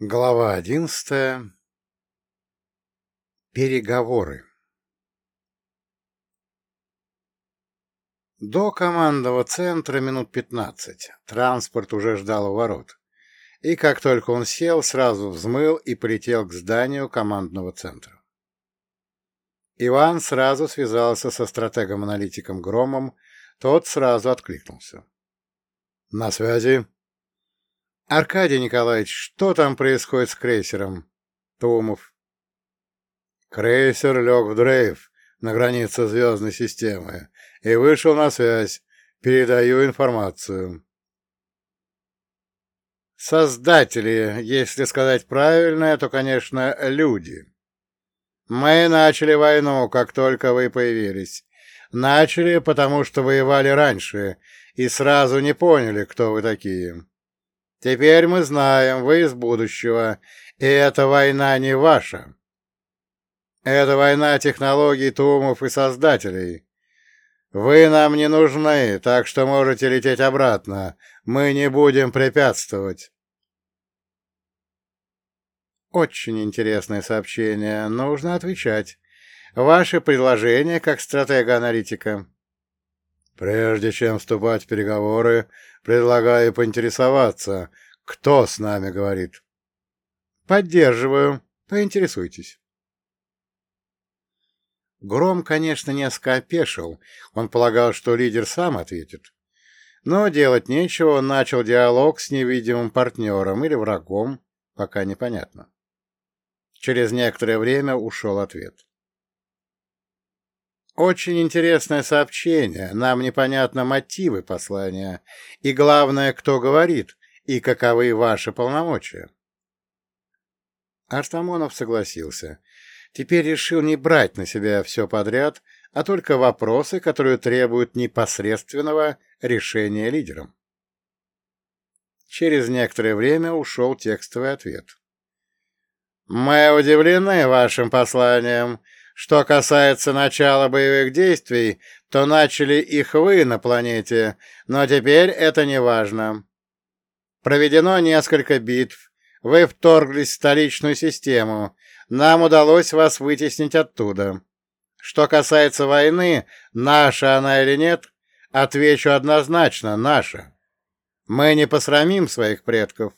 Глава одиннадцатая. Переговоры. До командного центра минут пятнадцать. Транспорт уже ждал у ворот. И как только он сел, сразу взмыл и полетел к зданию командного центра. Иван сразу связался со стратегом-аналитиком Громом, тот сразу откликнулся. — На связи. — Аркадий Николаевич, что там происходит с крейсером? — Тумов. — Крейсер лег в дрейф на границе звездной системы и вышел на связь. Передаю информацию. Создатели, если сказать правильно, то, конечно, люди. Мы начали войну, как только вы появились. Начали, потому что воевали раньше и сразу не поняли, кто вы такие. Теперь мы знаем, вы из будущего, и эта война не ваша. Это война технологий Тумов и Создателей. Вы нам не нужны, так что можете лететь обратно. Мы не будем препятствовать. Очень интересное сообщение. Нужно отвечать. Ваше предложение как стратега-аналитика. Прежде чем вступать в переговоры, предлагаю поинтересоваться, кто с нами говорит. Поддерживаю. Поинтересуйтесь. Гром, конечно, несколько опешил. Он полагал, что лидер сам ответит. Но делать нечего, он начал диалог с невидимым партнером или врагом, пока непонятно. Через некоторое время ушел ответ. Очень интересное сообщение, нам непонятно мотивы послания, и главное, кто говорит, и каковы ваши полномочия. Артамонов согласился. Теперь решил не брать на себя все подряд, а только вопросы, которые требуют непосредственного решения лидером. Через некоторое время ушел текстовый ответ. «Мы удивлены вашим посланием. Что касается начала боевых действий, то начали их вы на планете, но теперь это не важно. Проведено несколько битв, вы вторглись в столичную систему, нам удалось вас вытеснить оттуда. Что касается войны, наша она или нет, отвечу однозначно, наша. Мы не посрамим своих предков».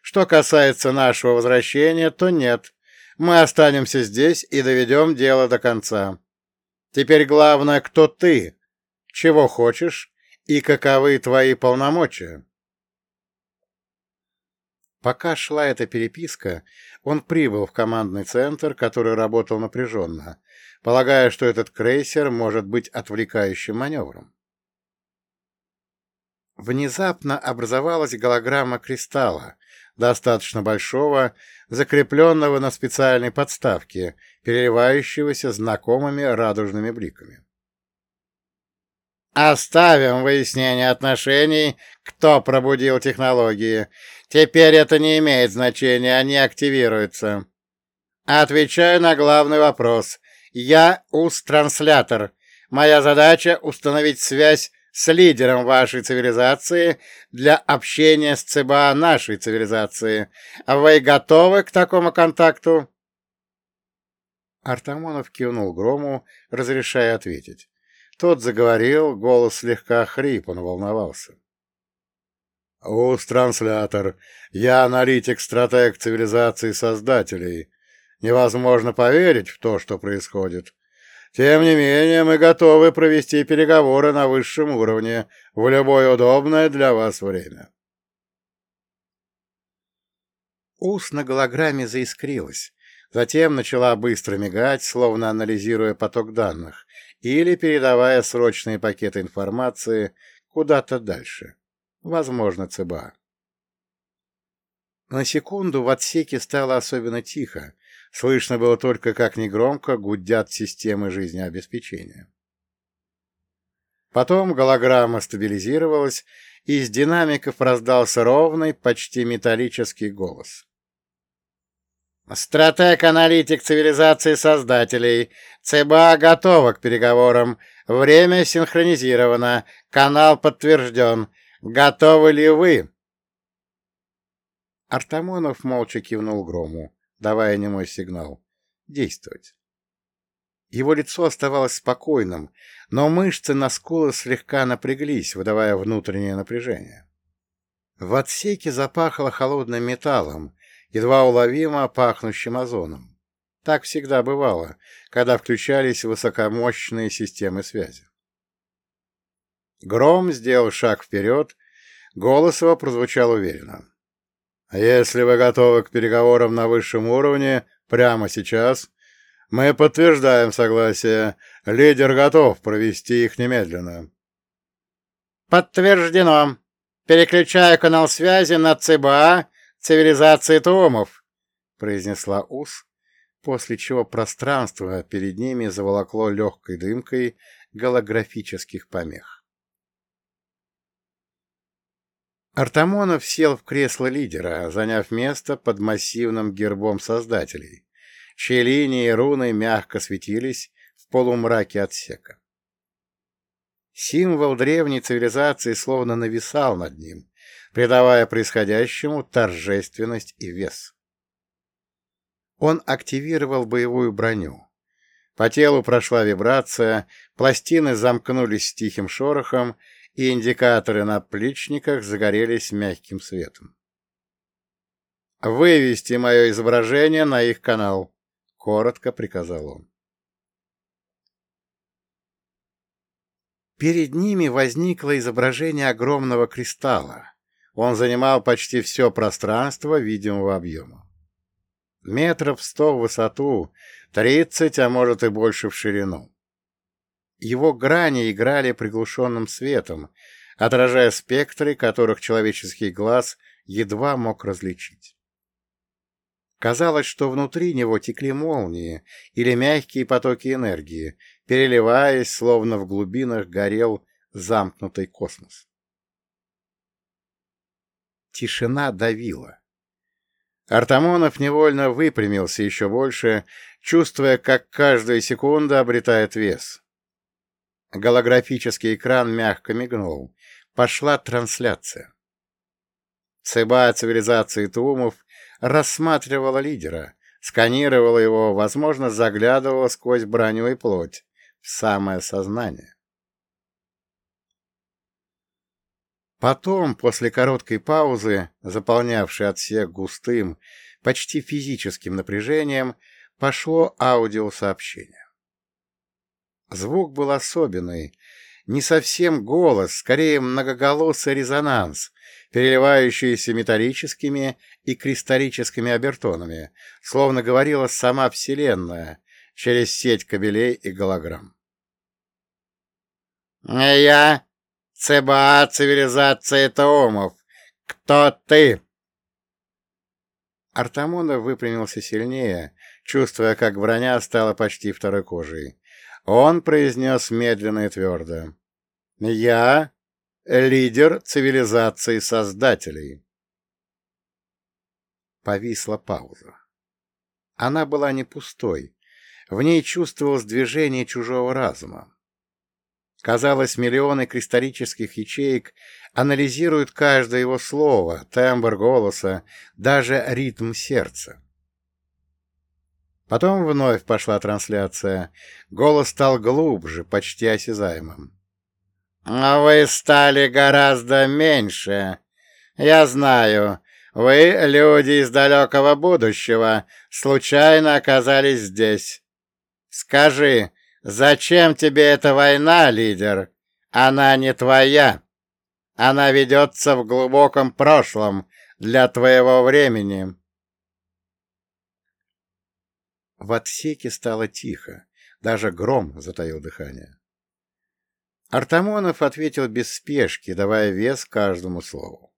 Что касается нашего возвращения, то нет. Мы останемся здесь и доведем дело до конца. Теперь главное, кто ты, чего хочешь и каковы твои полномочия. Пока шла эта переписка, он прибыл в командный центр, который работал напряженно, полагая, что этот крейсер может быть отвлекающим маневром. Внезапно образовалась голограмма кристалла, достаточно большого, закрепленного на специальной подставке, переливающегося знакомыми радужными бликами. «Оставим выяснение отношений, кто пробудил технологии. Теперь это не имеет значения, они активируются. Отвечаю на главный вопрос. Я УС-транслятор. Моя задача — установить связь с лидером вашей цивилизации для общения с ЦБА нашей цивилизации. Вы готовы к такому контакту?» Артамонов кивнул Грому, разрешая ответить. Тот заговорил, голос слегка хрип, он волновался. «Ус-транслятор, я аналитик-стратег цивилизации создателей. Невозможно поверить в то, что происходит. Тем не менее, мы готовы провести переговоры на высшем уровне в любое удобное для вас время. Ус на голограмме заискрилась, затем начала быстро мигать, словно анализируя поток данных или передавая срочные пакеты информации куда-то дальше, возможно, ЦБА. На секунду в отсеке стало особенно тихо, Слышно было только, как негромко гудят системы жизнеобеспечения. Потом голограмма стабилизировалась, и из динамиков раздался ровный, почти металлический голос. «Стратег-аналитик цивилизации создателей. ЦБА готова к переговорам. Время синхронизировано. Канал подтвержден. Готовы ли вы?» Артамонов молча кивнул Грому, давая немой сигнал. Действовать. Его лицо оставалось спокойным, но мышцы на скулах слегка напряглись, выдавая внутреннее напряжение. В отсеке запахло холодным металлом, едва уловимо пахнущим озоном. Так всегда бывало, когда включались высокомощные системы связи. Гром сделал шаг вперед, голос его прозвучал уверенно. «Если вы готовы к переговорам на высшем уровне прямо сейчас, мы подтверждаем согласие. Лидер готов провести их немедленно». «Подтверждено. Переключаю канал связи на ЦБА цивилизации Туомов», — произнесла Ус, после чего пространство перед ними заволокло легкой дымкой голографических помех. Артамонов сел в кресло лидера, заняв место под массивным гербом создателей, чьи линии и руны мягко светились в полумраке отсека. Символ древней цивилизации словно нависал над ним, придавая происходящему торжественность и вес. Он активировал боевую броню. По телу прошла вибрация, пластины замкнулись с тихим шорохом, и индикаторы на плечниках загорелись мягким светом. «Вывести мое изображение на их канал», — коротко приказал он. Перед ними возникло изображение огромного кристалла. Он занимал почти все пространство видимого объема. Метров сто в высоту, тридцать, а может и больше в ширину. Его грани играли приглушенным светом, отражая спектры, которых человеческий глаз едва мог различить. Казалось, что внутри него текли молнии или мягкие потоки энергии, переливаясь, словно в глубинах горел замкнутый космос. Тишина давила. Артамонов невольно выпрямился еще больше, чувствуя, как каждая секунда обретает вес. Голографический экран мягко мигнул. Пошла трансляция. ЦБА цивилизации Тумов рассматривала лидера, сканировала его, возможно, заглядывала сквозь броню и плоть в самое сознание. Потом, после короткой паузы, заполнявшей отсек густым, почти физическим напряжением, пошло аудиосообщение. Звук был особенный, не совсем голос, скорее многоголосый резонанс, переливающийся металлическими и кристаллическими обертонами, словно говорила сама Вселенная через сеть кабелей и голограмм. «Я ЦБА цивилизации Таумов. Кто ты?» Артамонов выпрямился сильнее, чувствуя, как броня стала почти второй кожей. Он произнес медленно и твердо. «Я лидер цивилизации создателей». Повисла пауза. Она была не пустой. В ней чувствовалось движение чужого разума. Казалось, миллионы кристаллических ячеек анализируют каждое его слово, тембр голоса, даже ритм сердца. Потом вновь пошла трансляция. Голос стал глубже, почти осязаемым. «А вы стали гораздо меньше. Я знаю, вы, люди из далекого будущего, случайно оказались здесь. Скажи, «Зачем тебе эта война, лидер? Она не твоя. Она ведется в глубоком прошлом для твоего времени». В отсеке стало тихо, даже гром затаил дыхание. Артамонов ответил без спешки, давая вес каждому слову.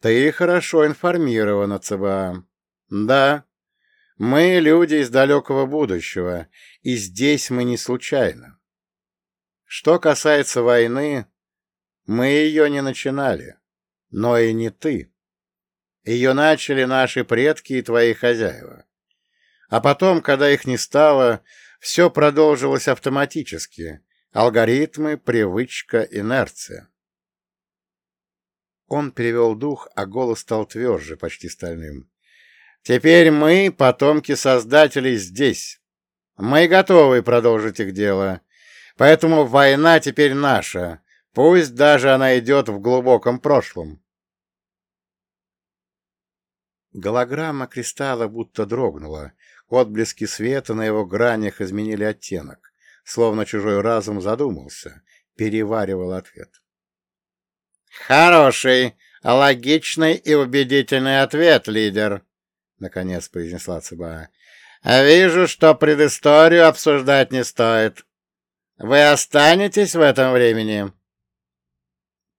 «Ты хорошо информирована, ЦБА. Да, мы люди из далекого будущего, и здесь мы не случайно. Что касается войны, мы ее не начинали, но и не ты. Ее начали наши предки и твои хозяева. А потом, когда их не стало, все продолжилось автоматически. Алгоритмы, привычка, инерция. Он перевел дух, а голос стал тверже, почти стальным. «Теперь мы, потомки Создателей, здесь. Мы готовы продолжить их дело. Поэтому война теперь наша, пусть даже она идет в глубоком прошлом». Голограмма кристалла будто дрогнула. Отблески света на его гранях изменили оттенок, словно чужой разум задумался, переваривал ответ. «Хороший, логичный и убедительный ответ, лидер», — наконец произнесла Цыба. «Вижу, что предысторию обсуждать не стоит. Вы останетесь в этом времени?»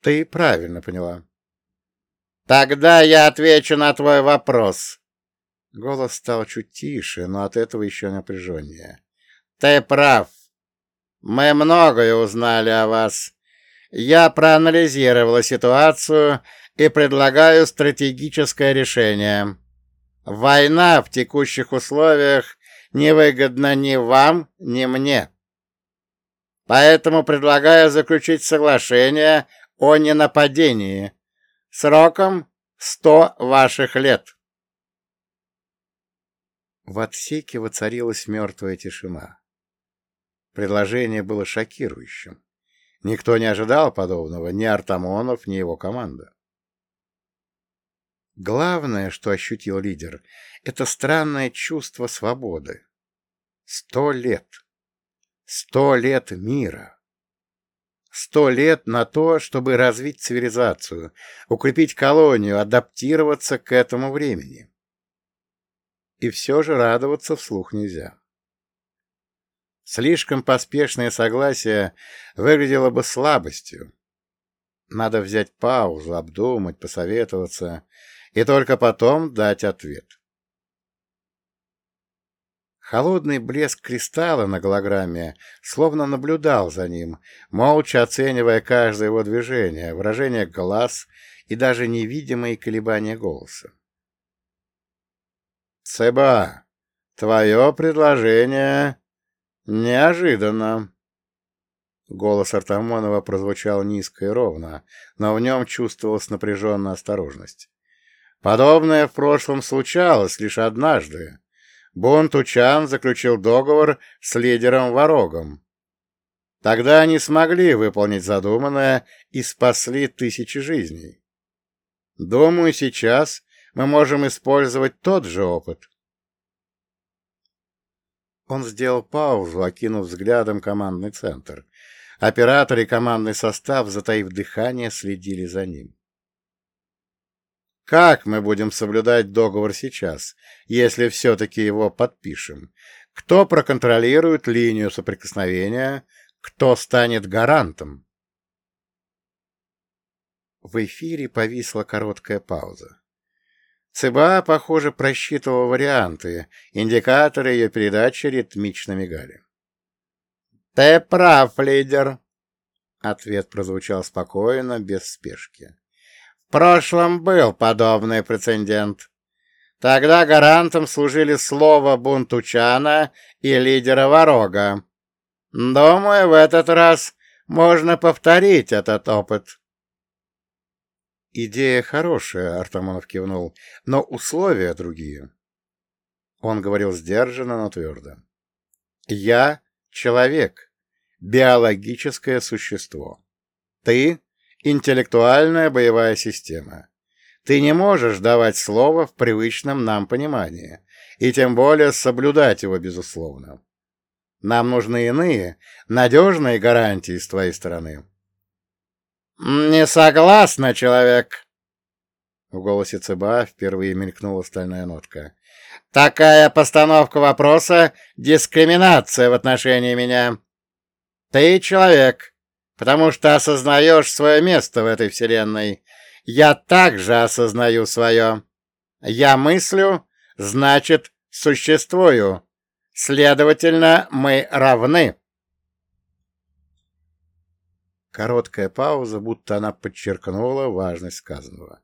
«Ты правильно поняла». «Тогда я отвечу на твой вопрос». Голос стал чуть тише, но от этого еще напряженнее. «Ты прав. Мы многое узнали о вас. Я проанализировала ситуацию и предлагаю стратегическое решение. Война в текущих условиях невыгодна ни вам, ни мне. Поэтому предлагаю заключить соглашение о ненападении сроком сто ваших лет. В отсеке воцарилась мертвая тишина. Предложение было шокирующим. Никто не ожидал подобного, ни Артамонов, ни его команда. Главное, что ощутил лидер, это странное чувство свободы. Сто лет. Сто лет мира. Сто лет на то, чтобы развить цивилизацию, укрепить колонию, адаптироваться к этому времени. И все же радоваться вслух нельзя. Слишком поспешное согласие выглядело бы слабостью. Надо взять паузу, обдумать, посоветоваться и только потом дать ответ. Холодный блеск кристалла на голограмме словно наблюдал за ним, молча оценивая каждое его движение, выражение глаз и даже невидимые колебания голоса. «Цеба, твое предложение «Неожиданно!» Голос Артамонова прозвучал низко и ровно, но в нем чувствовалась напряженная осторожность. Подобное в прошлом случалось лишь однажды. Бунтучан заключил договор с лидером Ворогом. Тогда они смогли выполнить задуманное и спасли тысячи жизней. Думаю, сейчас мы можем использовать тот же опыт. Он сделал паузу, окинув взглядом командный центр. Оператор и командный состав, затаив дыхание, следили за ним. Как мы будем соблюдать договор сейчас, если все-таки его подпишем? Кто проконтролирует линию соприкосновения? Кто станет гарантом? В эфире повисла короткая пауза. ЦБА, похоже, просчитывал варианты. Индикаторы ее передачи ритмично мигали. «Ты прав, лидер!» Ответ прозвучал спокойно, без спешки. «В прошлом был подобный прецедент. Тогда гарантом служили слово Бунтучана и лидера Ворога. Думаю, в этот раз можно повторить этот опыт». «Идея хорошая», — Артамонов кивнул, — «но условия другие». Он говорил сдержанно, но твердо. «Я — человек, биологическое существо. Ты — интеллектуальная боевая система. Ты не можешь давать слово в привычном нам понимании, и тем более соблюдать его безусловно. Нам нужны иные, надежные гарантии с твоей стороны». «Не согласна, человек!» В голосе ЦБА впервые мелькнула стальная нотка. «Такая постановка вопроса — дискриминация в отношении меня. Ты человек, потому что осознаешь свое место в этой вселенной. Я также осознаю свое. Я мыслю, значит, существую. Следовательно, мы равны». Короткая пауза, будто она подчеркнула важность сказанного.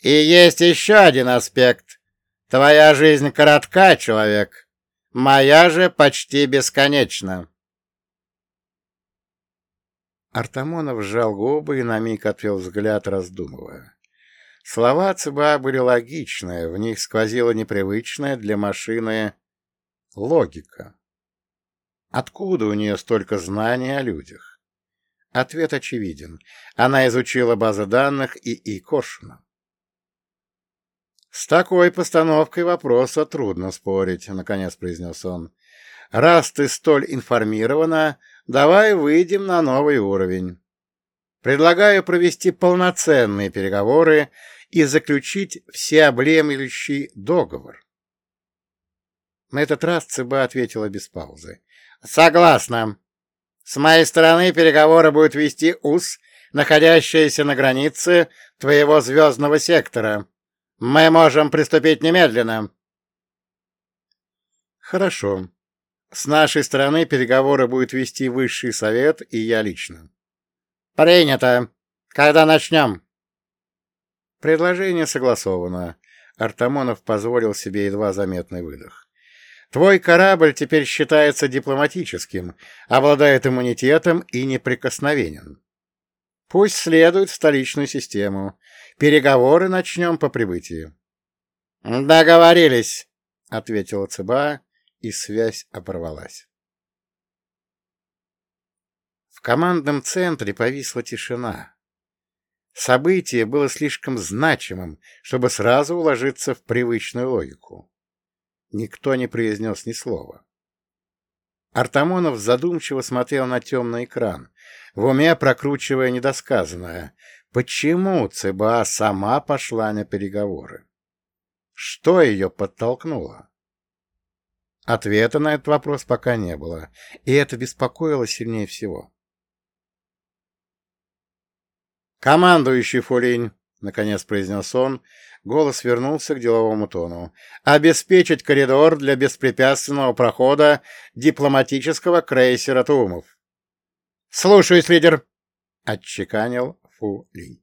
«И есть еще один аспект. Твоя жизнь коротка, человек. Моя же почти бесконечна». Артамонов сжал губы и на миг отвел взгляд, раздумывая. Слова ЦБА были логичные, в них сквозила непривычная для машины логика. Откуда у нее столько знаний о людях? Ответ очевиден. Она изучила базы данных и. Коршуна. «С такой постановкой вопроса трудно спорить», — наконец произнес он. «Раз ты столь информирована, давай выйдем на новый уровень. Предлагаю провести полноценные переговоры и заключить всеобъемлющий договор». На этот раз ЦБ ответила без паузы. «Согласна. С моей стороны переговоры будет вести УС, находящаяся на границе твоего звездного сектора». Мы можем приступить немедленно. Хорошо. С нашей стороны переговоры будет вести высший совет и я лично. Принято. Когда начнем? Предложение согласовано. Артамонов позволил себе едва заметный выдох. Твой корабль теперь считается дипломатическим, обладает иммунитетом и неприкосновенен. Пусть следует в столичную систему. Переговоры начнем по прибытии. — Договорились, — ответила ЦБА, и связь оборвалась. В командном центре повисла тишина. Событие было слишком значимым, чтобы сразу уложиться в привычную логику. Никто не произнес ни слова. Артамонов задумчиво смотрел на темный экран, в уме прокручивая недосказанное. Почему ЦБА сама пошла на переговоры? Что ее подтолкнуло? Ответа на этот вопрос пока не было, и это беспокоило сильнее всего. «Командующий Фулинь», — наконец произнес он, голос вернулся к деловому тону, «обеспечить коридор для беспрепятственного прохода дипломатического крейсера Тумов». «Слушаюсь, лидер!» — отчеканил Фу Линь.